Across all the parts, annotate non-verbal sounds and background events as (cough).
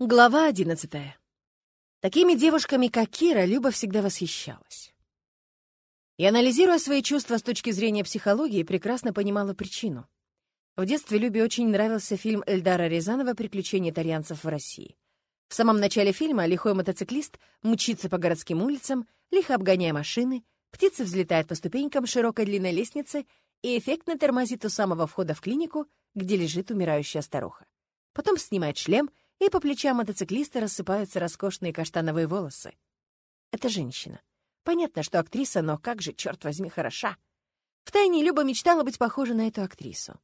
Глава одиннадцатая. Такими девушками, как Кира, Люба всегда восхищалась. И, анализируя свои чувства с точки зрения психологии, прекрасно понимала причину. В детстве Любе очень нравился фильм Эльдара Рязанова «Приключения итальянцев в России». В самом начале фильма лихой мотоциклист мчится по городским улицам, лихо обгоняя машины, птица взлетает по ступенькам широкой длинной лестницы и эффектно тормозит у самого входа в клинику, где лежит умирающая старуха. Потом снимает шлем — и по плечам мотоциклиста рассыпаются роскошные каштановые волосы. Это женщина. Понятно, что актриса, но как же, черт возьми, хороша. Втайне Люба мечтала быть похожа на эту актрису.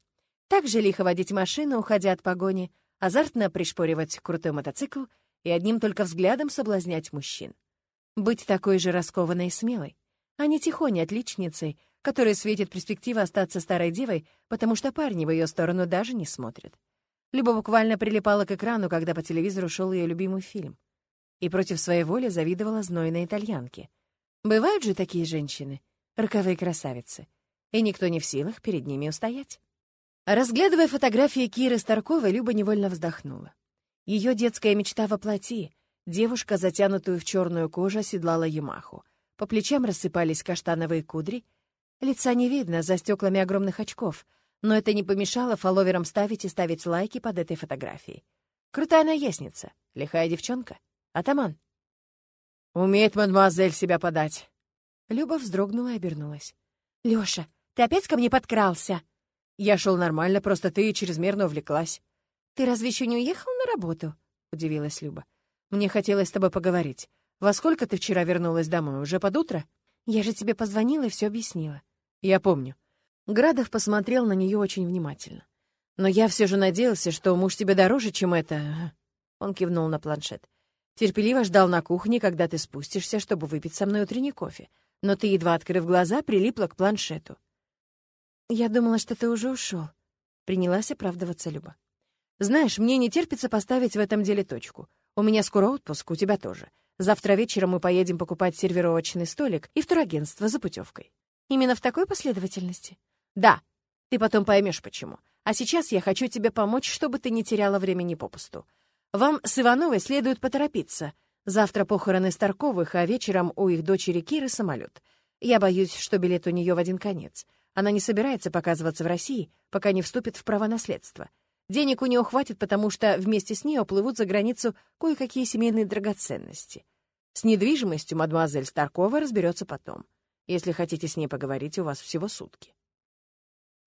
Так же лихо водить машину, уходя от погони, азартно пришпоривать крутой мотоцикл и одним только взглядом соблазнять мужчин. Быть такой же раскованной и смелой, а не тихоней отличницей, которой светит перспектива остаться старой девой, потому что парни в ее сторону даже не смотрят. Люба буквально прилипала к экрану, когда по телевизору шел ее любимый фильм. И против своей воли завидовала знойной итальянке. Бывают же такие женщины, роковые красавицы, и никто не в силах перед ними устоять. Разглядывая фотографии Киры Старковой, Люба невольно вздохнула. Ее детская мечта воплоти. Девушка, затянутую в черную кожу, оседлала Ямаху. По плечам рассыпались каштановые кудри. Лица не видно за стеклами огромных очков — но это не помешало фолловерам ставить и ставить лайки под этой фотографией. Крутая наездница, лихая девчонка, атаман. «Умеет мадемуазель себя подать». Люба вздрогнула и обернулась. «Лёша, ты опять ко мне подкрался?» «Я шел нормально, просто ты чрезмерно увлеклась». «Ты разве еще не уехал на работу?» — удивилась Люба. «Мне хотелось с тобой поговорить. Во сколько ты вчера вернулась домой? Уже под утро?» «Я же тебе позвонила и все объяснила». «Я помню. Градов посмотрел на нее очень внимательно. «Но я все же надеялся, что муж тебе дороже, чем это...» Он кивнул на планшет. «Терпеливо ждал на кухне, когда ты спустишься, чтобы выпить со мной утренний кофе. Но ты, едва открыв глаза, прилипла к планшету». «Я думала, что ты уже ушел. принялась оправдываться Люба. «Знаешь, мне не терпится поставить в этом деле точку. У меня скоро отпуск, у тебя тоже. Завтра вечером мы поедем покупать сервировочный столик и в турагентство за путевкой. Именно в такой последовательности?» Да, ты потом поймешь почему. А сейчас я хочу тебе помочь, чтобы ты не теряла времени попусту. Вам с Ивановой следует поторопиться. Завтра похороны Старковых, а вечером у их дочери Киры самолет. Я боюсь, что билет у нее в один конец. Она не собирается показываться в России, пока не вступит в право наследства. Денег у нее хватит, потому что вместе с ней уплывут за границу кое-какие семейные драгоценности. С недвижимостью мадемуазель Старкова разберется потом. Если хотите с ней поговорить, у вас всего сутки.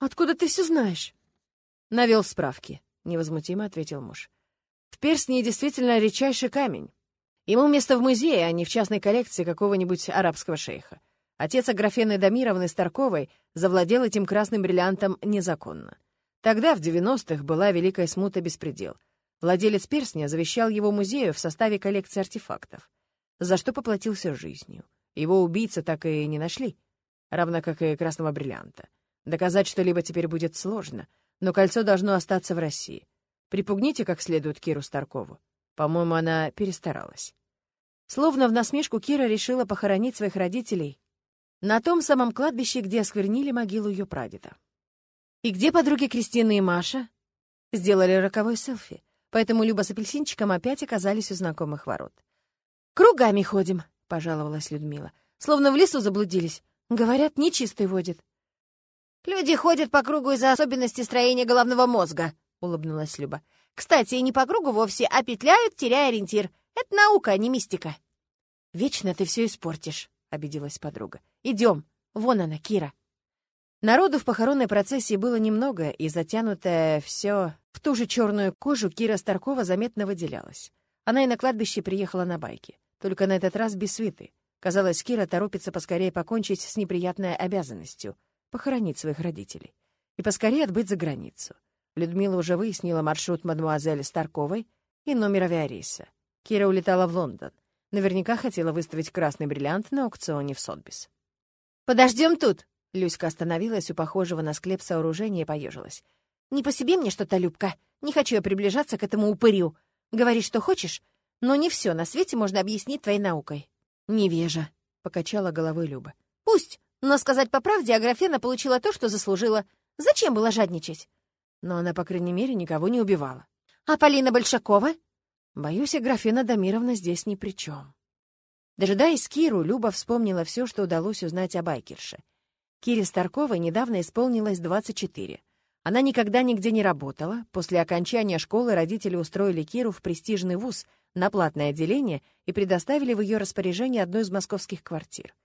«Откуда ты все знаешь?» «Навел справки», — невозмутимо ответил муж. «В перстне действительно редчайший камень. Ему место в музее, а не в частной коллекции какого-нибудь арабского шейха. Отец Аграфены Дамировны Старковой завладел этим красным бриллиантом незаконно. Тогда, в 90-х, была великая смута беспредел. Владелец перстня завещал его музею в составе коллекции артефактов, за что поплатился жизнью. Его убийца так и не нашли, равно как и красного бриллианта. Доказать что-либо теперь будет сложно, но кольцо должно остаться в России. Припугните как следует Киру Старкову. По-моему, она перестаралась. Словно в насмешку Кира решила похоронить своих родителей на том самом кладбище, где осквернили могилу ее прадеда. И где подруги Кристины и Маша? Сделали роковой селфи, поэтому Люба с апельсинчиком опять оказались у знакомых ворот. «Кругами ходим», — пожаловалась Людмила. «Словно в лесу заблудились. Говорят, нечистый водит». «Люди ходят по кругу из-за особенностей строения головного мозга», — улыбнулась Люба. «Кстати, не по кругу вовсе, а петляют, теряя ориентир. Это наука, а не мистика». «Вечно ты все испортишь», — обиделась подруга. «Идем. Вон она, Кира». Народу в похоронной процессии было немного, и затянутая все в ту же черную кожу Кира Старкова заметно выделялась. Она и на кладбище приехала на байке, только на этот раз без свиты. Казалось, Кира торопится поскорее покончить с неприятной обязанностью — похоронить своих родителей и поскорее отбыть за границу. Людмила уже выяснила маршрут мадемуазели Старковой и номер авиарейса. Кира улетала в Лондон. Наверняка хотела выставить красный бриллиант на аукционе в Сотбис. «Подождем тут!» Люська остановилась у похожего на склеп сооружения и поежилась. «Не по себе мне что-то, Любка. Не хочу я приближаться к этому упырю. Говори, что хочешь, но не все на свете можно объяснить твоей наукой». «Невежа», — покачала головой Люба. «Пусть. Но сказать по правде, Аграфена получила то, что заслужила. Зачем было жадничать? Но она, по крайней мере, никого не убивала. А Полина Большакова? Боюсь, и графина Дамировна здесь ни при чем. Дожидаясь Киру, Люба вспомнила все, что удалось узнать о байкерше. Кире Старковой недавно исполнилось 24. Она никогда нигде не работала. После окончания школы родители устроили Киру в престижный вуз на платное отделение и предоставили в ее распоряжение одну из московских квартир.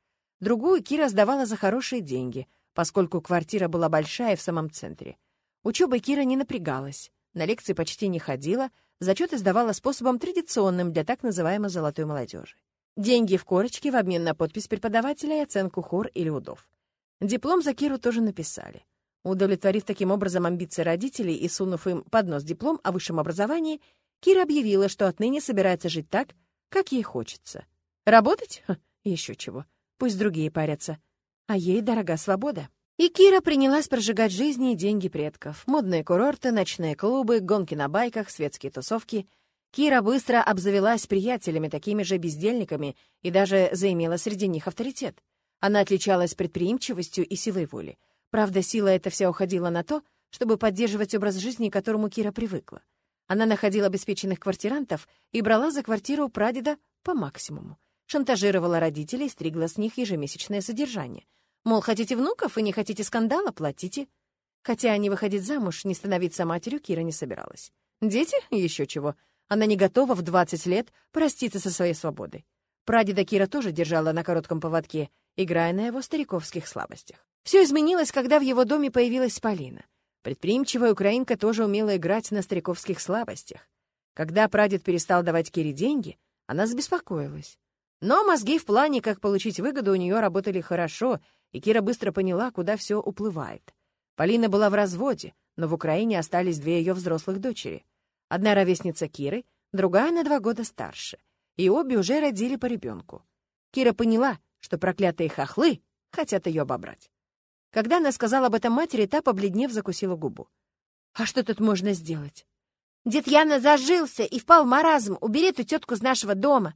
Другую Кира сдавала за хорошие деньги, поскольку квартира была большая в самом центре. Учебой Кира не напрягалась, на лекции почти не ходила, зачеты сдавала способом традиционным для так называемой «золотой молодежи». Деньги в корочке в обмен на подпись преподавателя и оценку хор или удов. Диплом за Киру тоже написали. Удовлетворив таким образом амбиции родителей и сунув им под нос диплом о высшем образовании, Кира объявила, что отныне собирается жить так, как ей хочется. Работать? Ха, еще чего. Пусть другие парятся. А ей дорога свобода. И Кира принялась прожигать жизни и деньги предков. Модные курорты, ночные клубы, гонки на байках, светские тусовки. Кира быстро обзавелась приятелями, такими же бездельниками, и даже заимела среди них авторитет. Она отличалась предприимчивостью и силой воли. Правда, сила эта вся уходила на то, чтобы поддерживать образ жизни, к которому Кира привыкла. Она находила обеспеченных квартирантов и брала за квартиру прадеда по максимуму. Шантажировала родителей, стригла с них ежемесячное содержание. Мол, хотите внуков и не хотите скандала, платите. Хотя не выходить замуж, не становиться матерью Кира не собиралась. Дети? Еще чего. Она не готова в 20 лет проститься со своей свободой. Прадеда Кира тоже держала на коротком поводке, играя на его стариковских слабостях. Все изменилось, когда в его доме появилась Полина. Предприимчивая украинка тоже умела играть на стариковских слабостях. Когда прадед перестал давать Кире деньги, она забеспокоилась. Но мозги в плане, как получить выгоду, у нее работали хорошо, и Кира быстро поняла, куда все уплывает. Полина была в разводе, но в Украине остались две ее взрослых дочери. Одна ровесница Киры, другая на два года старше. И обе уже родили по ребенку. Кира поняла, что проклятые хохлы хотят ее обобрать. Когда она сказала об этом матери, та, побледнев, закусила губу. «А что тут можно сделать?» «Дед Яна зажился и впал в маразм. Убери эту тетку с нашего дома».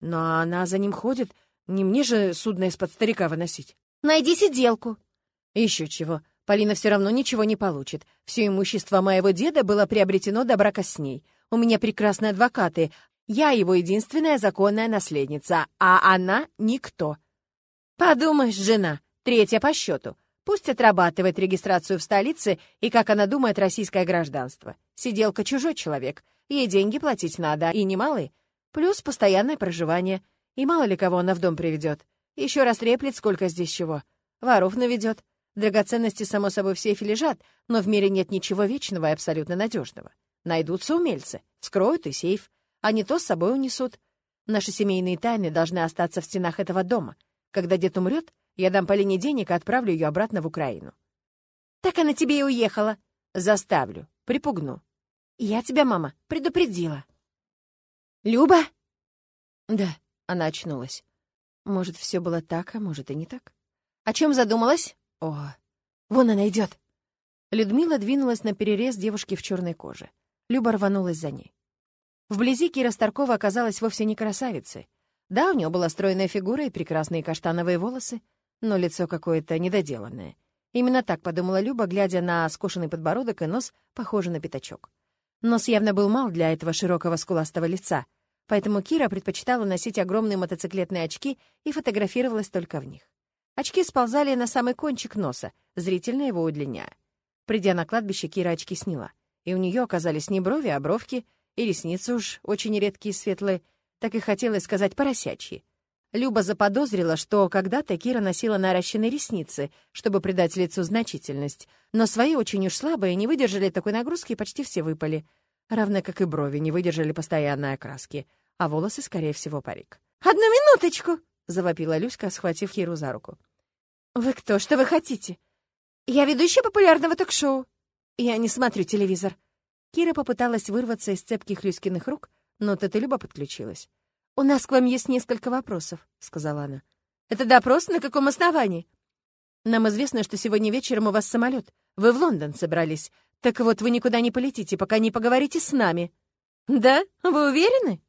«Но она за ним ходит. Не мне же судно из-под старика выносить». «Найди сиделку». «Еще чего. Полина все равно ничего не получит. Все имущество моего деда было приобретено до брака с ней. У меня прекрасные адвокаты. Я его единственная законная наследница, а она — никто. Подумаешь, жена, третья по счету. Пусть отрабатывает регистрацию в столице и, как она думает, российское гражданство. Сиделка чужой человек. Ей деньги платить надо, и немалые. Плюс постоянное проживание. И мало ли кого она в дом приведет. Еще раз реплет, сколько здесь чего. Воров наведет. Драгоценности, само собой, в сейфе лежат, но в мире нет ничего вечного и абсолютно надежного. Найдутся умельцы, скроют и сейф, а не то с собой унесут. Наши семейные тайны должны остаться в стенах этого дома. Когда дед умрет, я дам Полине денег и отправлю ее обратно в Украину. Так она тебе и уехала. Заставлю, припугну. Я тебя, мама, предупредила. Люба? Да, она очнулась. Может, все было так, а может и не так. О чем задумалась? О, вон она идет. Людмила двинулась на перерез девушки в черной коже. Люба рванулась за ней. Вблизи Кира Старкова оказалась вовсе не красавицей. Да, у нее была стройная фигура и прекрасные каштановые волосы, но лицо какое-то недоделанное. Именно так подумала Люба, глядя на скошенный подбородок и нос, похожий на пятачок. Нос явно был мал для этого широкого скуластого лица, поэтому Кира предпочитала носить огромные мотоциклетные очки и фотографировалась только в них. Очки сползали на самый кончик носа, зрительно его удлиняя. Придя на кладбище, Кира очки сняла, и у нее оказались не брови, а бровки, и ресницы уж очень редкие светлые, так и хотелось сказать поросячьи. Люба заподозрила, что когда-то Кира носила наращенные ресницы, чтобы придать лицу значительность, но свои очень уж слабые не выдержали такой нагрузки и почти все выпали, равно как и брови не выдержали постоянной окраски, а волосы, скорее всего, парик. «Одну минуточку!» — завопила Люська, схватив Киру за руку. «Вы кто? Что вы хотите?» «Я ведущая популярного ток-шоу». «Я не смотрю телевизор». Кира попыталась вырваться из цепких Люськиных рук, но Тетелюба подключилась. «У нас к вам есть несколько вопросов», — сказала она. «Это допрос? На каком основании?» «Нам известно, что сегодня вечером у вас самолет. Вы в Лондон собрались. Так вот, вы никуда не полетите, пока не поговорите с нами». «Да? Вы уверены?»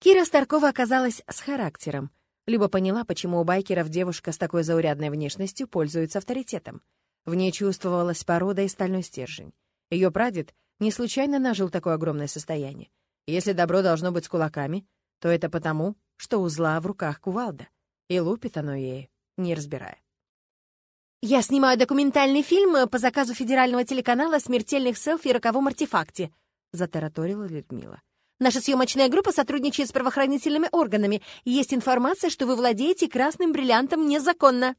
Кира Старкова оказалась с характером. Люба поняла, почему у байкеров девушка с такой заурядной внешностью пользуется авторитетом. В ней чувствовалась порода и стальной стержень. Ее прадед не случайно нажил такое огромное состояние. Если добро должно быть с кулаками, то это потому, что у зла в руках кувалда, и лупит оно ею, не разбирая. «Я снимаю документальный фильм по заказу федерального телеканала о смертельных селфи и роковом артефакте», — затараторила Людмила. «Наша съемочная группа сотрудничает с правоохранительными органами, и есть информация, что вы владеете красным бриллиантом незаконно».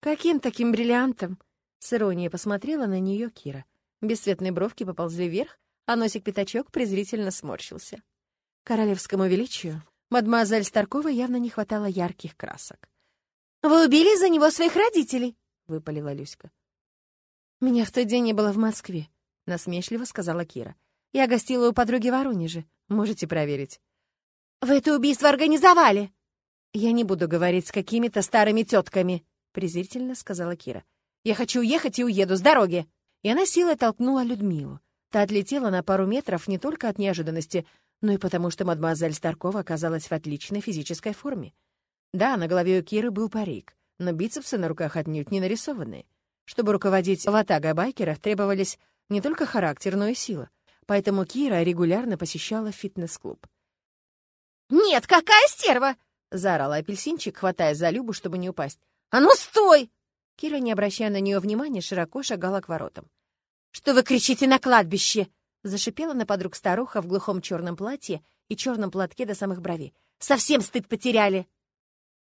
«Каким таким бриллиантом?» — с иронией посмотрела на нее Кира. Бесцветные бровки поползли вверх, а носик-пятачок презрительно сморщился. Королевскому величию мадемуазель Старкова явно не хватало ярких красок. «Вы убили за него своих родителей!» — выпалила Люська. «Меня в тот день не было в Москве», — насмешливо сказала Кира. «Я гостила у подруги Воронеже. Можете проверить». «Вы это убийство организовали!» «Я не буду говорить с какими-то старыми тетками», — презрительно сказала Кира. «Я хочу уехать и уеду с дороги!» И она силой толкнула Людмилу. Та отлетела на пару метров не только от неожиданности, но и потому, что мадемуазель Старкова оказалась в отличной физической форме. Да, на голове у Киры был парик, но бицепсы на руках отнюдь не нарисованные. Чтобы руководить ватагой байкеров, требовались не только характер, но и сила. Поэтому Кира регулярно посещала фитнес-клуб. «Нет, какая стерва!» — заорала апельсинчик, хватая за Любу, чтобы не упасть. «А ну, стой!» Кира, не обращая на нее внимания, широко шагала к воротам. «Что вы кричите на кладбище?» — зашипела на подруг старуха в глухом черном платье и черном платке до самых бровей. «Совсем стыд потеряли!»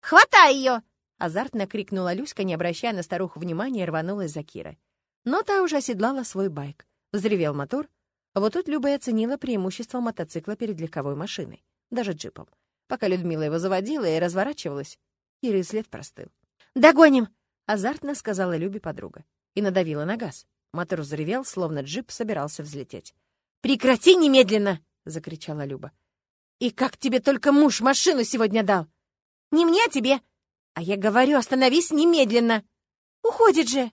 «Хватай ее!» — азартно крикнула Люська, не обращая на старуху внимания, и рванулась за Кирой. Но та уже оседлала свой байк. Взревел мотор. А вот тут Люба оценила преимущество мотоцикла перед легковой машиной, даже джипом. Пока Людмила его заводила и разворачивалась, Кира след простыл. «Догоним!» — азартно сказала Любе подруга. И надавила на газ. Мотор взревел, словно джип собирался взлететь. «Прекрати немедленно!» — закричала Люба. «И как тебе только муж машину сегодня дал?» Не мне, а тебе. А я говорю, остановись немедленно. Уходит же.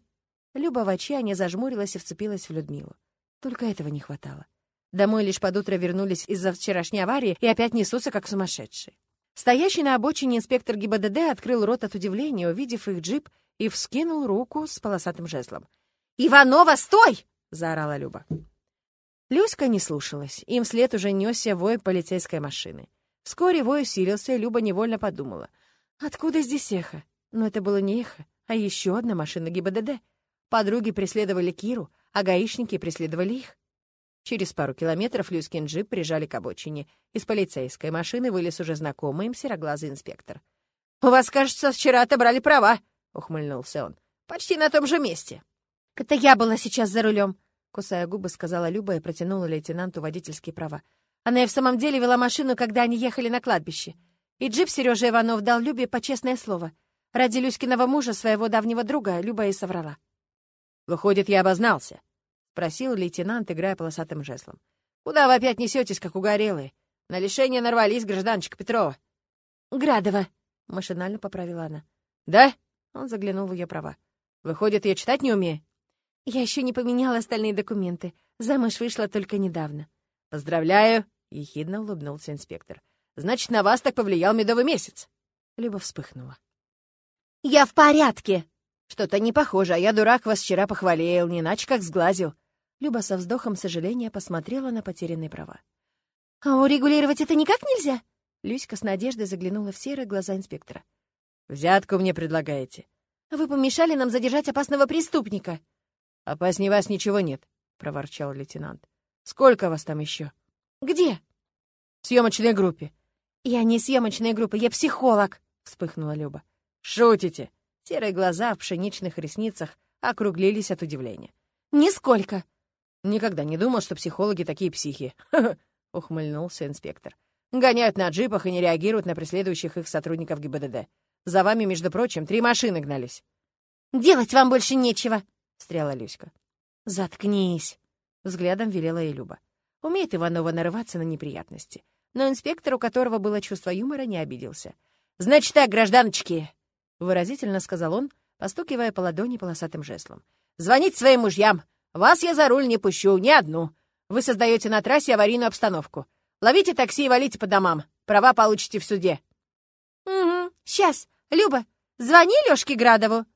Люба в отчаянии зажмурилась и вцепилась в Людмилу. Только этого не хватало. Домой лишь под утро вернулись из-за вчерашней аварии и опять несутся, как сумасшедшие. Стоящий на обочине инспектор ГИБДД открыл рот от удивления, увидев их джип, и вскинул руку с полосатым жезлом. «Иванова, стой!» — заорала Люба. Люська не слушалась. Им вслед уже несся вой полицейской машины. Вскоре вой усилился, и Люба невольно подумала. Откуда здесь эхо? Но это было не эхо, а еще одна машина ГИБДД. Подруги преследовали Киру, а гаишники преследовали их. Через пару километров Люськин джип прижали к обочине. Из полицейской машины вылез уже знакомый им сероглазый инспектор. «У вас, кажется, вчера отобрали права», — ухмыльнулся он. «Почти на том же месте». «Это я была сейчас за рулем», — кусая губы, сказала Люба и протянула лейтенанту водительские права. Она и в самом деле вела машину, когда они ехали на кладбище. И джип Сережа Иванов дал Любе по честное слово. Ради Люськиного мужа, своего давнего друга, Люба и соврала. «Выходит, я обознался?» — спросил лейтенант, играя полосатым жезлом. «Куда вы опять несетесь, как угорелые? На лишение нарвались, гражданчик Петрова». «Градова», — машинально поправила она. «Да?» — он заглянул в ее права. «Выходит, я читать не умею?» «Я еще не поменяла остальные документы. Замуж вышла только недавно». «Поздравляю!» — ехидно улыбнулся инспектор. «Значит, на вас так повлиял медовый месяц!» Люба вспыхнула. «Я в порядке!» «Что-то не похоже, а я, дурак, вас вчера похвалил, не иначе как сглазил». Люба со вздохом сожаления посмотрела на потерянные права. «А урегулировать это никак нельзя?» Люська с надеждой заглянула в серые глаза инспектора. «Взятку мне предлагаете?» «Вы помешали нам задержать опасного преступника». «Опаснее вас ничего нет», — проворчал лейтенант. «Сколько вас там еще?» «Где?» «В съемочной группе». «Я не съемочная группа, я психолог», — вспыхнула Люба. «Шутите?» Серые глаза в пшеничных ресницах округлились от удивления. «Нисколько». «Никогда не думал, что психологи такие психи», (laughs) — ухмыльнулся инспектор. «Гоняют на джипах и не реагируют на преследующих их сотрудников ГИБДД. За вами, между прочим, три машины гнались». «Делать вам больше нечего», — встряла Люська. «Заткнись», — взглядом велела и Люба. Умеет Иванова нарываться на неприятности. Но инспектор, у которого было чувство юмора, не обиделся. «Значит так, гражданочки!» — выразительно сказал он, постукивая по ладони полосатым жезлом. «Звонить своим мужьям! Вас я за руль не пущу, ни одну. Вы создаете на трассе аварийную обстановку. Ловите такси и валите по домам. Права получите в суде». «Угу, сейчас. Люба, звони Лёшке Градову».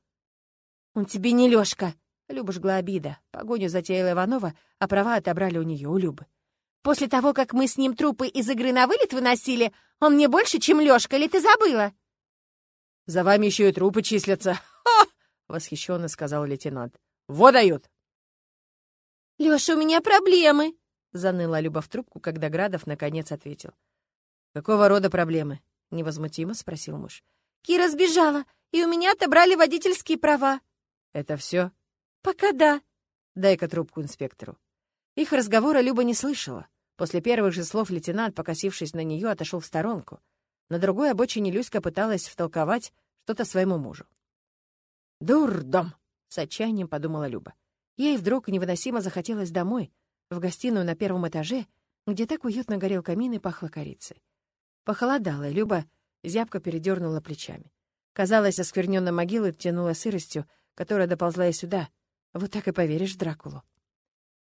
«Он тебе не Лёшка», Люба жгла обида. Погоню затеяла Иванова, а права отобрали у нее, у Любы. После того, как мы с ним трупы из игры на вылет выносили, он мне больше, чем Лёшка, или ты забыла?» «За вами еще и трупы числятся!» (laughs) Восхищенно сказал лейтенант. «Вот дают!» «Лёша, у меня проблемы!» — заныла Люба в трубку, когда Градов наконец ответил. «Какого рода проблемы?» — невозмутимо спросил муж. «Кира сбежала, и у меня отобрали водительские права». «Это все? «Пока да». «Дай-ка трубку инспектору». Их разговора Люба не слышала. После первых же слов лейтенант, покосившись на нее, отошел в сторонку. На другой обочине Люська пыталась втолковать что-то своему мужу. «Дурдом!» — с отчаянием подумала Люба. Ей вдруг невыносимо захотелось домой, в гостиную на первом этаже, где так уютно горел камин и пахло корицей. Похолодало, Люба зябко передернула плечами. Казалось, оскверненная могила тянула сыростью, которая доползла и сюда. Вот так и поверишь Дракулу.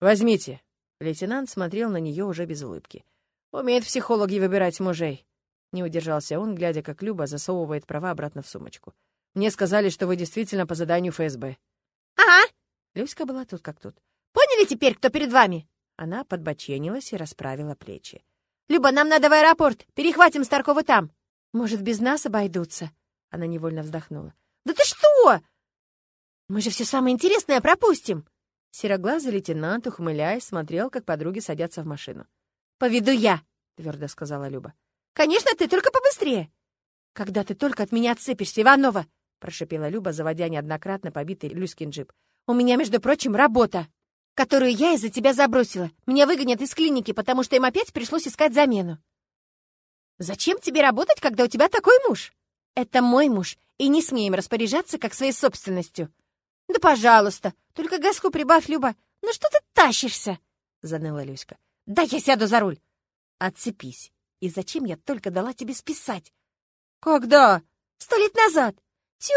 «Возьмите!» Лейтенант смотрел на нее уже без улыбки. «Умеют психологи выбирать мужей!» Не удержался он, глядя, как Люба засовывает права обратно в сумочку. «Мне сказали, что вы действительно по заданию ФСБ». «Ага!» Люська была тут как тут. «Поняли теперь, кто перед вами?» Она подбоченилась и расправила плечи. «Люба, нам надо в аэропорт. Перехватим Старкова там». «Может, без нас обойдутся?» Она невольно вздохнула. «Да ты что? Мы же все самое интересное пропустим!» Сероглазый лейтенант, ухмыляясь, смотрел, как подруги садятся в машину. «Поведу я», — твердо сказала Люба. «Конечно, ты только побыстрее». «Когда ты только от меня отцепишься, Иванова!» — прошипела Люба, заводя неоднократно побитый Люськин джип. «У меня, между прочим, работа, которую я из-за тебя забросила. Меня выгонят из клиники, потому что им опять пришлось искать замену». «Зачем тебе работать, когда у тебя такой муж?» «Это мой муж, и не смеем распоряжаться как своей собственностью». «Да пожалуйста, только газку прибавь, Люба. Ну что ты тащишься?» — заныла Люська. «Да я сяду за руль!» «Отцепись. И зачем я только дала тебе списать?» «Когда?» «Сто лет назад!» «Тю!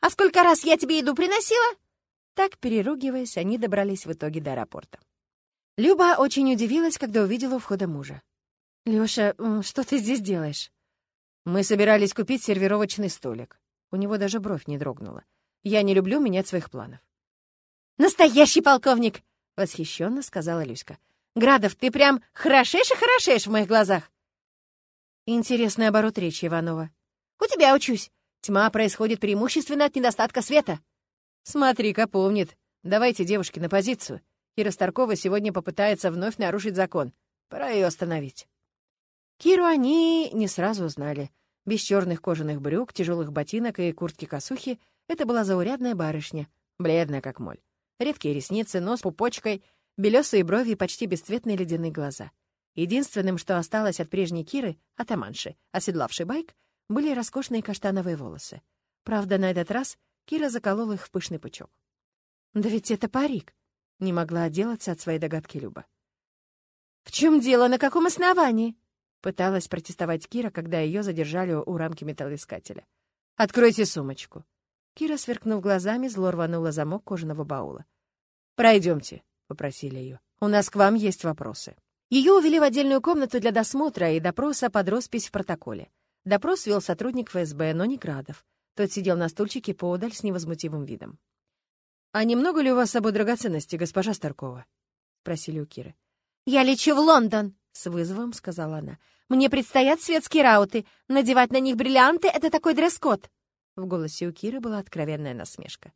А сколько раз я тебе еду приносила?» Так, переругиваясь, они добрались в итоге до аэропорта. Люба очень удивилась, когда увидела у входа мужа. «Лёша, что ты здесь делаешь?» «Мы собирались купить сервировочный столик». У него даже бровь не дрогнула. Я не люблю менять своих планов. «Настоящий полковник!» — восхищенно сказала Люська. «Градов, ты прям хорошешь и хорошешь в моих глазах!» Интересный оборот речи, Иванова. «У тебя учусь. Тьма происходит преимущественно от недостатка света». «Смотри-ка, помнит. Давайте, девушки, на позицию. Кира Старкова сегодня попытается вновь нарушить закон. Пора ее остановить». Киру они не сразу узнали. Без черных кожаных брюк, тяжелых ботинок и куртки-косухи это была заурядная барышня, бледная как моль. Редкие ресницы, нос пупочкой, белесые брови и почти бесцветные ледяные глаза. Единственным, что осталось от прежней Киры, атаманши, оседлавшей байк, были роскошные каштановые волосы. Правда, на этот раз Кира заколола их в пышный пучок. «Да ведь это парик!» — не могла отделаться от своей догадки Люба. «В чем дело? На каком основании?» — пыталась протестовать Кира, когда ее задержали у рамки металлоискателя. «Откройте сумочку!» Кира, сверкнув глазами, зло рванула замок кожаного баула. «Пройдемте», — попросили ее. «У нас к вам есть вопросы». Ее увели в отдельную комнату для досмотра и допроса под роспись в протоколе. Допрос вел сотрудник ФСБ, но не Градов. Тот сидел на стульчике поодаль с невозмутимым видом. «А немного ли у вас с собой драгоценностей, госпожа Старкова?» — спросили у Киры. «Я лечу в Лондон», — с вызовом сказала она. «Мне предстоят светские рауты. Надевать на них бриллианты — это такой дресс-код». В голосе у Киры была откровенная насмешка.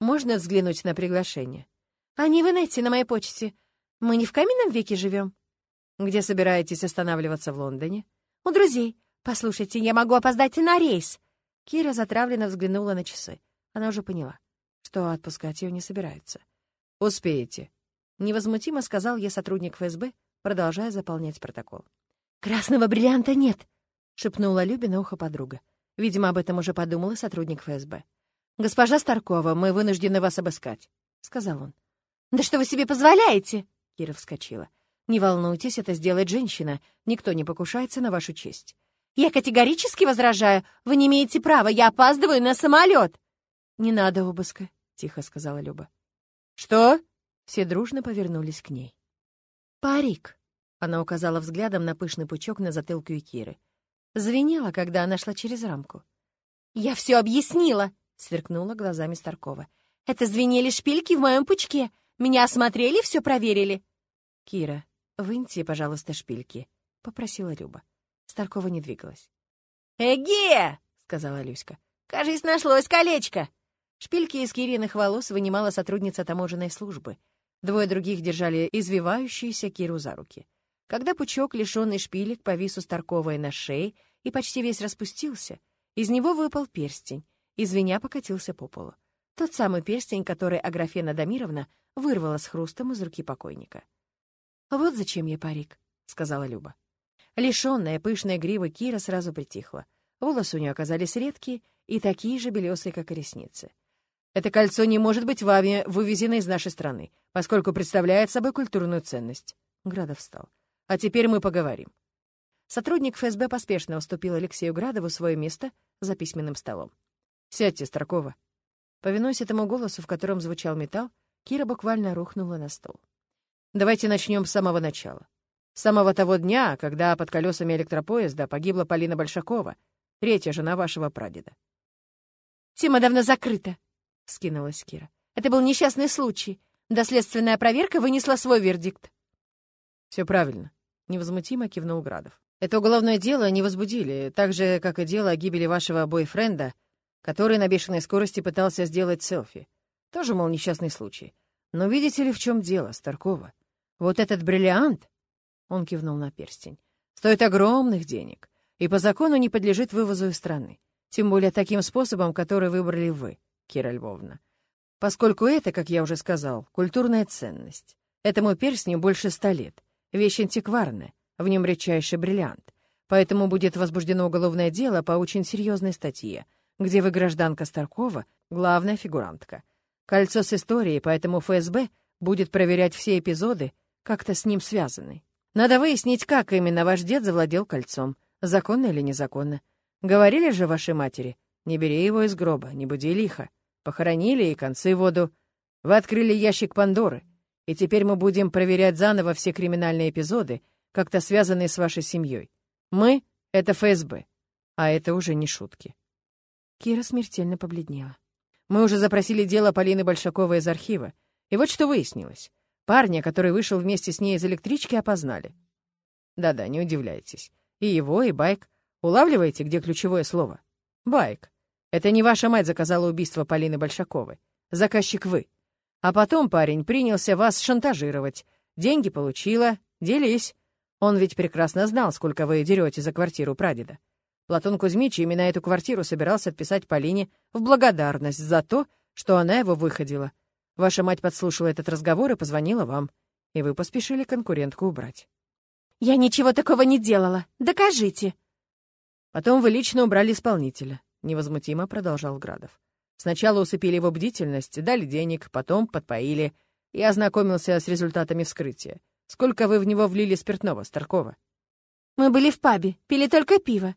«Можно взглянуть на приглашение?» «Они в инете на моей почте. Мы не в каменном веке живем». «Где собираетесь останавливаться в Лондоне?» «У друзей. Послушайте, я могу опоздать на рейс». Кира затравленно взглянула на часы. Она уже поняла, что отпускать ее не собираются. «Успеете», — невозмутимо сказал ей сотрудник ФСБ, продолжая заполнять протокол. «Красного бриллианта нет», — шепнула Любе на ухо подруга. Видимо, об этом уже подумал и сотрудник ФСБ. «Госпожа Старкова, мы вынуждены вас обыскать», — сказал он. «Да что вы себе позволяете?» Кира вскочила. «Не волнуйтесь, это сделает женщина. Никто не покушается на вашу честь». «Я категорически возражаю. Вы не имеете права. Я опаздываю на самолет. «Не надо обыска», — тихо сказала Люба. «Что?» Все дружно повернулись к ней. «Парик», — она указала взглядом на пышный пучок на затылке у Киры. Звенела, когда она шла через рамку. «Я все объяснила!» — сверкнула глазами Старкова. «Это звенели шпильки в моем пучке. Меня осмотрели, все проверили». «Кира, «Выньте, пожалуйста, шпильки», — попросила Люба. Старкова не двигалась. «Эге!» — сказала Люська. «Кажись, нашлось колечко!» Шпильки из Кириных волос вынимала сотрудница таможенной службы. Двое других держали извивающуюся Киру за руки. Когда пучок, лишенный шпилек, повис у Старковой на шее и почти весь распустился, из него выпал перстень, и звеня покатился по полу. Тот самый перстень, который Аграфена Дамировна вырвала с хрустом из руки покойника. «Вот зачем я парик», — сказала Люба. Лишенная пышной гривы Кира сразу притихла. Волосы у нее оказались редкие и такие же белесые, как и ресницы. Это кольцо не может быть вами вывезено из нашей страны, поскольку представляет собой культурную ценность. Градов встал. А теперь мы поговорим. Сотрудник ФСБ поспешно уступил Алексею Градову свое место за письменным столом. «Сядьте, Старкова». Повинуясь этому голосу, в котором звучал металл, Кира буквально рухнула на стол. «Давайте начнем с самого начала. С самого того дня, когда под колесами электропоезда погибла Полина Большакова, третья жена вашего прадеда. «Тема давно закрыта», — скинулась Кира. «Это был несчастный случай. Доследственная проверка вынесла свой вердикт». «Все правильно», — невозмутимо кивнул Градов. «Это уголовное дело не возбудили, так же, как и дело о гибели вашего бойфренда, который на бешеной скорости пытался сделать селфи. Тоже, мол, несчастный случай. Но видите ли, в чем дело, Старкова? Вот этот бриллиант, — он кивнул на перстень, — стоит огромных денег и по закону не подлежит вывозу из страны. Тем более таким способом, который выбрали вы. Кира Львовна. Поскольку это, как я уже сказал, культурная ценность. Этому перстню больше ста лет. Вещь антикварная, в нем редчайший бриллиант. Поэтому будет возбуждено уголовное дело по очень серьезной статье, где вы гражданка Старкова, главная фигурантка. Кольцо с историей, поэтому ФСБ будет проверять все эпизоды, как-то с ним связаны. Надо выяснить, как именно ваш дед завладел кольцом, законно или незаконно. Говорили же вашей матери, не бери его из гроба, не буди лихо. Похоронили и концы в воду. Вы открыли ящик Пандоры, и теперь мы будем проверять заново все криминальные эпизоды, как-то связанные с вашей семьей. Мы — это ФСБ, а это уже не шутки. Кира смертельно побледнела. Мы уже запросили дело Полины Большаковой из архива, и вот что выяснилось. Парня, который вышел вместе с ней из электрички, опознали. Да-да, не удивляйтесь. И его, и байк. Улавливаете, где ключевое слово? Байк. Это не ваша мать заказала убийство Полины Большаковой. Заказчик вы. А потом парень принялся вас шантажировать. Деньги получила, делись. Он ведь прекрасно знал, сколько вы дерете за квартиру прадеда. Платон Кузьмич именно эту квартиру собирался отписать Полине в благодарность за то, что она его выходила. Ваша мать подслушала этот разговор и позвонила вам, и вы поспешили конкурентку убрать. «Я ничего такого не делала. Докажите!» Потом вы лично убрали исполнителя невозмутимо продолжал Градов. Сначала усыпили его бдительность, дали денег, потом подпоили. Я ознакомился с результатами вскрытия. Сколько вы в него влили спиртного, Старкова? Мы были в пабе, пили только пиво.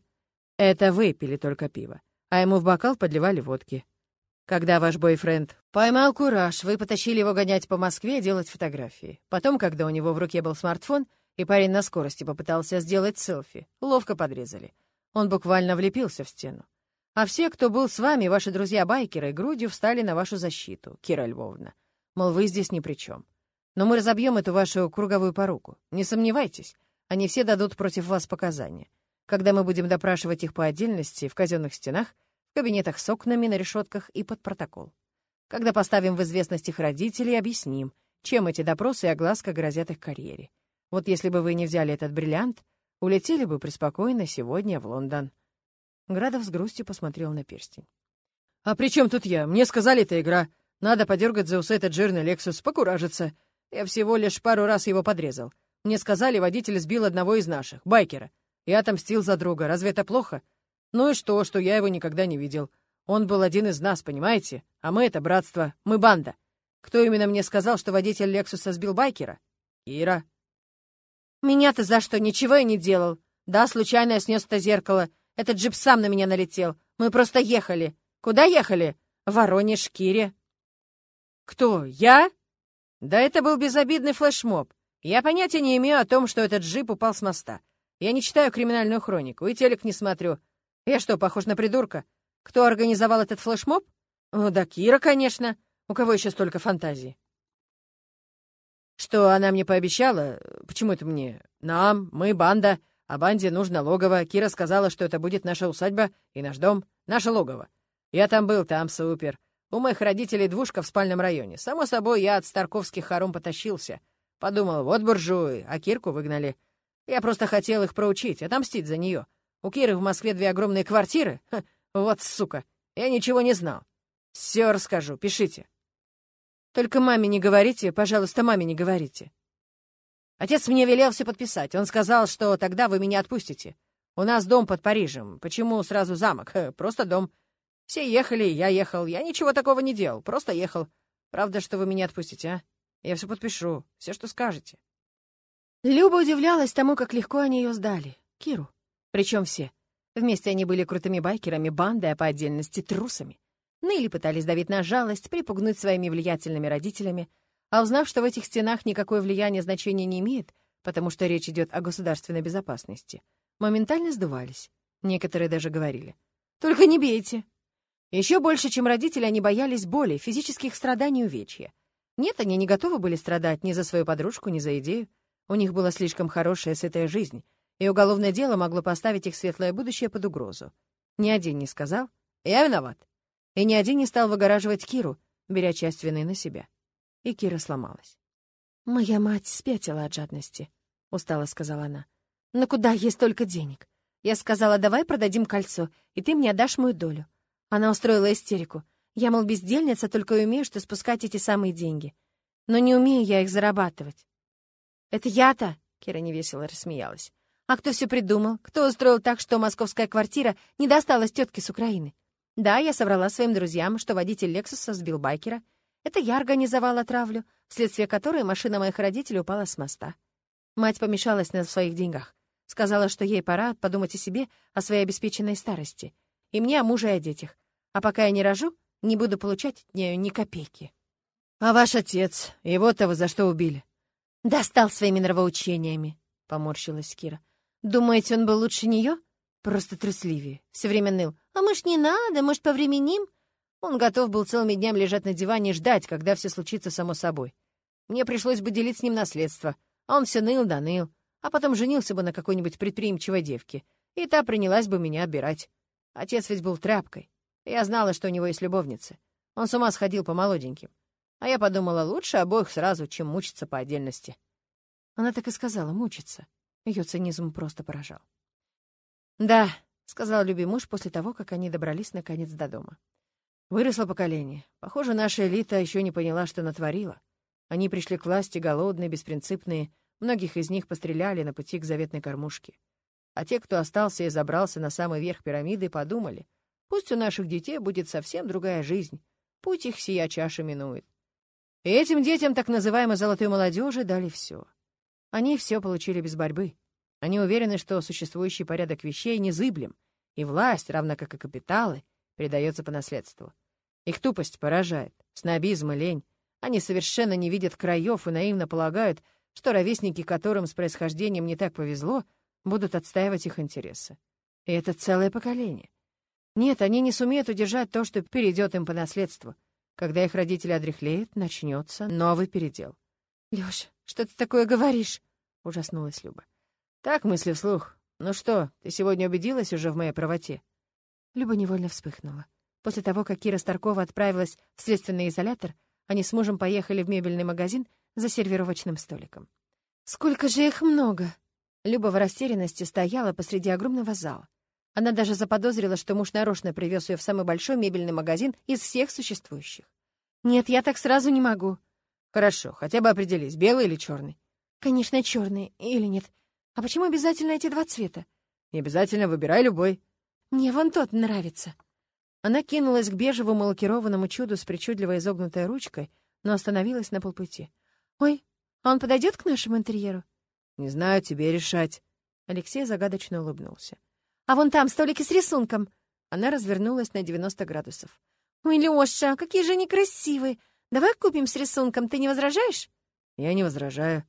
Это вы пили только пиво, а ему в бокал подливали водки. Когда ваш бойфренд поймал кураж, вы потащили его гонять по Москве делать фотографии. Потом, когда у него в руке был смартфон, и парень на скорости попытался сделать селфи, ловко подрезали. Он буквально влепился в стену. А все, кто был с вами, ваши друзья-байкеры, грудью встали на вашу защиту, Кира Львовна. Мол, вы здесь ни при чем. Но мы разобьем эту вашу круговую поруку. Не сомневайтесь, они все дадут против вас показания. Когда мы будем допрашивать их по отдельности, в казенных стенах, в кабинетах с окнами, на решетках и под протокол. Когда поставим в известность их родителей, объясним, чем эти допросы и огласка грозят их карьере. Вот если бы вы не взяли этот бриллиант, улетели бы преспокойно сегодня в Лондон. Градов с грустью посмотрел на перстень. «А при чем тут я? Мне сказали, это игра. Надо подергать за усы этот жирный Лексус, покуражиться. Я всего лишь пару раз его подрезал. Мне сказали, водитель сбил одного из наших, байкера. Я отомстил за друга. Разве это плохо? Ну и что, что я его никогда не видел? Он был один из нас, понимаете? А мы — это братство, мы банда. Кто именно мне сказал, что водитель Лексуса сбил байкера? Ира. Меня-то за что? Ничего я не делал. Да, случайно я снес это зеркало. Этот джип сам на меня налетел. Мы просто ехали. Куда ехали? В Воронеж, Кире. Кто, я? Да это был безобидный флешмоб. Я понятия не имею о том, что этот джип упал с моста. Я не читаю криминальную хронику и телек не смотрю. Я что, похож на придурка? Кто организовал этот флешмоб? О, да Кира, конечно. У кого еще столько фантазии? Что она мне пообещала? Почему это мне? Нам, мы банда, а банде нужно логово. Кира сказала, что это будет наша усадьба и наш дом, наше логово. Я там был, там супер. У моих родителей двушка в спальном районе. Само собой, я от Старковских хором потащился. Подумал, вот буржуи, а Кирку выгнали. Я просто хотел их проучить, отомстить за нее. У Киры в Москве две огромные квартиры. Ха, вот сука, я ничего не знал. Все расскажу, пишите. Только маме не говорите, пожалуйста, маме не говорите. Отец мне велел все подписать. Он сказал, что тогда вы меня отпустите. У нас дом под Парижем. Почему сразу замок? Просто дом. Все ехали, я ехал. Я ничего такого не делал, просто ехал. Правда, что вы меня отпустите, а? Я все подпишу, все, что скажете». Люба удивлялась тому, как легко они ее сдали. Киру. Причем все. Вместе они были крутыми байкерами, бандой, а по отдельности трусами. Ныли пытались давить на жалость, припугнуть своими влиятельными родителями, а узнав, что в этих стенах никакое влияние значения не имеет, потому что речь идет о государственной безопасности, моментально сдувались. Некоторые даже говорили. «Только не бейте! Еще больше, чем родители, они боялись боли, физических страданий и увечья. Нет, они не готовы были страдать ни за свою подружку, ни за идею. У них была слишком хорошая, сытая жизнь, и уголовное дело могло поставить их светлое будущее под угрозу. Ни один не сказал «Я виноват». И ни один не стал выгораживать Киру, беря часть вины на себя. И Кира сломалась. «Моя мать спятила от жадности», — устало сказала она. «Но куда есть столько денег? Я сказала, давай продадим кольцо, и ты мне отдашь мою долю. Она устроила истерику. Я, мол, бездельница, только и умею, что спускать эти самые деньги. Но не умею я их зарабатывать. «Это я-то?» — Кира невесело рассмеялась. «А кто все придумал? Кто устроил так, что московская квартира не досталась тетке с Украины? Да, я соврала своим друзьям, что водитель «Лексуса» сбил байкера. Это я организовала травлю, вследствие которой машина моих родителей упала с моста. Мать помешалась на своих деньгах. Сказала, что ей пора подумать о себе, о своей обеспеченной старости. И мне о муже и о детях. А пока я не рожу, не буду получать от нее ни копейки. А ваш отец, его-то вы за что убили? Достал своими нравоучениями, поморщилась Кира. Думаете, он был лучше нее? Просто трусливее. Все время ныл. А может, не надо, может, повременим? Он готов был целыми днями лежать на диване и ждать, когда все случится само собой. Мне пришлось бы делить с ним наследство, а он все ныл да ныл, а потом женился бы на какой-нибудь предприимчивой девке, и та принялась бы меня отбирать. Отец ведь был тряпкой. Я знала, что у него есть любовницы. Он с ума сходил по молоденьким. А я подумала, лучше обоих сразу, чем мучиться по отдельности. Она так и сказала, мучиться. Ее цинизм просто поражал. «Да», — сказал любимый муж после того, как они добрались наконец до дома. «Выросло поколение. Похоже, наша элита еще не поняла, что натворила. Они пришли к власти голодные, беспринципные, многих из них постреляли на пути к заветной кормушке. А те, кто остался и забрался на самый верх пирамиды, подумали — Пусть у наших детей будет совсем другая жизнь. Путь их сия чаша минует. И этим детям так называемой золотой молодежи дали все. Они все получили без борьбы. Они уверены, что существующий порядок вещей незыблем, и власть, равно как и капиталы, передается по наследству. Их тупость поражает, снобизм и лень. Они совершенно не видят краев и наивно полагают, что ровесники, которым с происхождением не так повезло, будут отстаивать их интересы. И это целое поколение. Нет, они не сумеют удержать то, что перейдет им по наследству. Когда их родители одряхлеют, начнется новый передел. Лёш, что ты такое говоришь? Ужаснулась Люба. Так мысли вслух. Ну что, ты сегодня убедилась уже в моей правоте? Люба невольно вспыхнула. После того, как Кира Старкова отправилась в следственный изолятор, они с мужем поехали в мебельный магазин за сервировочным столиком. «Сколько же их много!» Люба в растерянности стояла посреди огромного зала. Она даже заподозрила, что муж нарочно привез ее в самый большой мебельный магазин из всех существующих. «Нет, я так сразу не могу». «Хорошо, хотя бы определись, белый или черный?» «Конечно, черный. Или нет. А почему обязательно эти два цвета?» «Не обязательно, выбирай любой». «Мне вон тот нравится». Она кинулась к бежевому лакированному чуду с причудливо изогнутой ручкой, но остановилась на полпути. «Ой, а он подойдет к нашему интерьеру?» «Не знаю, тебе решать». Алексей загадочно улыбнулся. А вон там столики с рисунком». Она развернулась на 90 градусов. «Ой, Лёша, какие же они красивые! Давай купим с рисунком, ты не возражаешь?» «Я не возражаю».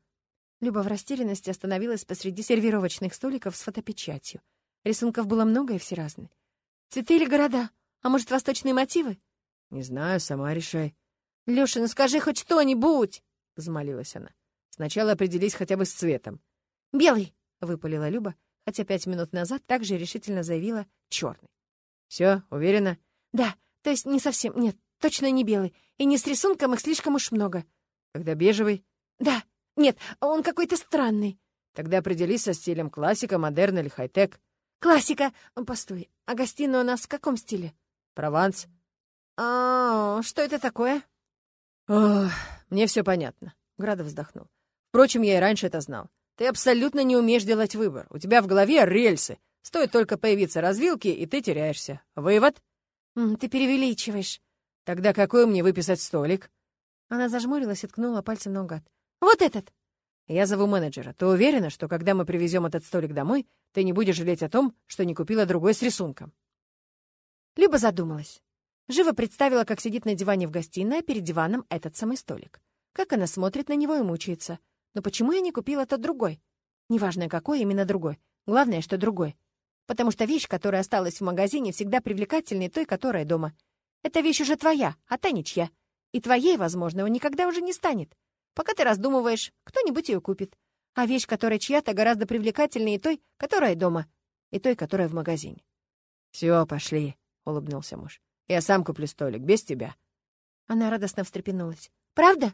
Люба в растерянности остановилась посреди сервировочных столиков с фотопечатью. Рисунков было много и все разные. «Цветы или города? А может, восточные мотивы?» «Не знаю, сама решай». «Лёша, ну скажи хоть что-нибудь!» — взмолилась она. Сначала определись хотя бы с цветом. «Белый!» — выпалила Люба, хотя пять минут назад также решительно заявила «черный». «Все, уверена?» «Да, то есть не совсем, нет, точно не белый. И не с рисунком их слишком уж много». «Когда бежевый?» «Да, нет, он какой-то странный». «Тогда определись со стилем классика, модерн или хай-тек». «Классика! Постой, а гостиная у нас в каком стиле?» «Прованс». «А, что это такое?» «Ох, мне все понятно», — Градов вздохнул. «Впрочем, я и раньше это знал. Ты абсолютно не умеешь делать выбор. У тебя в голове рельсы. Стоит только появиться развилки, и ты теряешься. Вывод?» «Ты преувеличиваешь». «Тогда какой мне выписать столик?» Она зажмурилась и ткнула пальцем наугад. «Вот этот!» «Я зову менеджера. Ты уверена, что когда мы привезем этот столик домой, ты не будешь жалеть о том, что не купила другой с рисунком?» Люба задумалась. Живо представила, как сидит на диване в гостиной, а перед диваном этот самый столик. Как она смотрит на него и мучается. Но почему я не купила тот другой? Неважно, какой, именно другой. Главное, что другой. Потому что вещь, которая осталась в магазине, всегда привлекательнее той, которая дома. Эта вещь уже твоя, а та ничья. И твоей, возможно, никогда уже не станет. Пока ты раздумываешь, кто-нибудь ее купит. А вещь, которая чья-то, гораздо привлекательнее той, которая дома, и той, которая в магазине. «Все, пошли», — улыбнулся муж. «Я сам куплю столик, без тебя». Она радостно встрепенулась. «Правда?»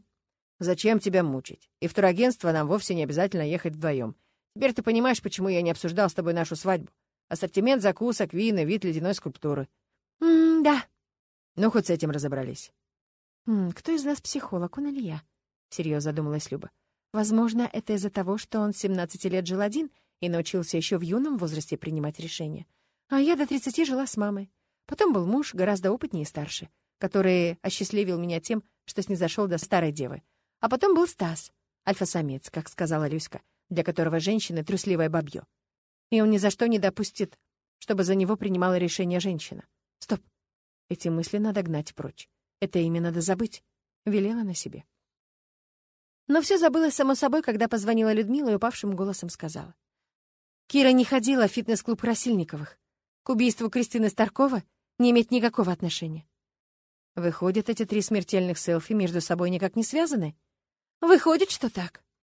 «Зачем тебя мучить? И в турагентство нам вовсе не обязательно ехать вдвоем. Теперь ты понимаешь, почему я не обсуждал с тобой нашу свадьбу. Ассортимент закусок, вина, вид ледяной скульптуры». «М-да». Ну, хоть с этим разобрались. М «Кто из нас психолог, он или я?» — всерьез задумалась Люба. «Возможно, это из-за того, что он с 17 лет жил один и научился еще в юном возрасте принимать решения. А я до 30 жила с мамой. Потом был муж, гораздо опытнее и старше, который осчастливил меня тем, что снизошел до старой девы. А потом был Стас, альфа-самец, как сказала Люська, для которого женщина — трусливое бабье. И он ни за что не допустит, чтобы за него принимала решение женщина. Стоп. Эти мысли надо гнать прочь. Это имя надо забыть. Велела на себе. Но все забылось само собой, когда позвонила Людмила и упавшим голосом сказала. Кира не ходила в фитнес-клуб Красильниковых. К убийству Кристины Старкова не имеет никакого отношения. Выходит, эти три смертельных селфи между собой никак не связаны? Выходит, что так.